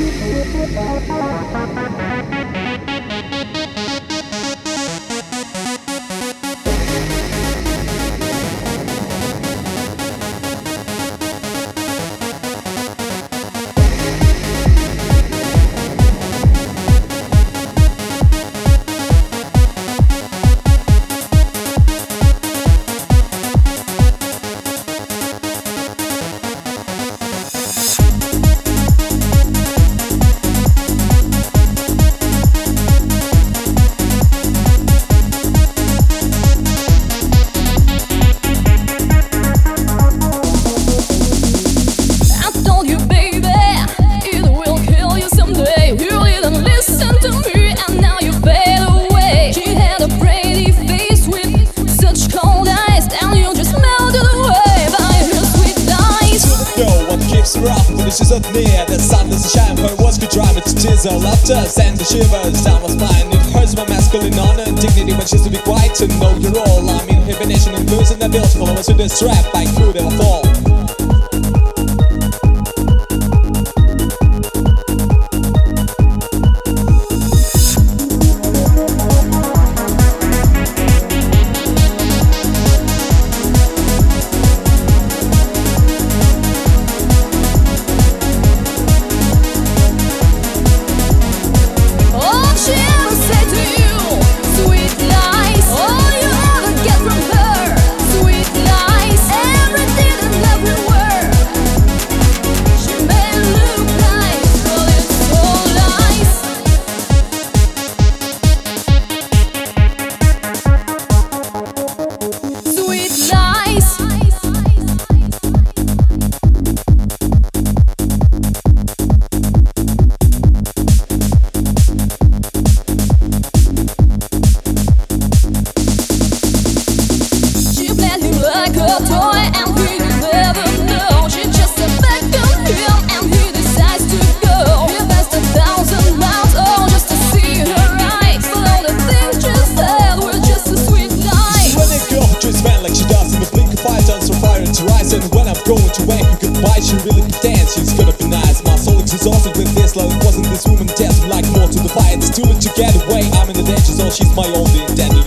I up when she's near The sun doesn't shine, her words could drive me to tears or laughter. Send the shivers down my spine. It hurts my masculine honor and dignity when she's to be quiet To know you're all. I'm in hibernation and losing the bills Follow us to this trap, I could never fall And when I'm going to wake her goodbye She really dance, she's gonna be nice. My soul is exhausted with this love. Wasn't this woman dancing like more to the fire. It's too much to get away I'm in the danger zone, she's my only intended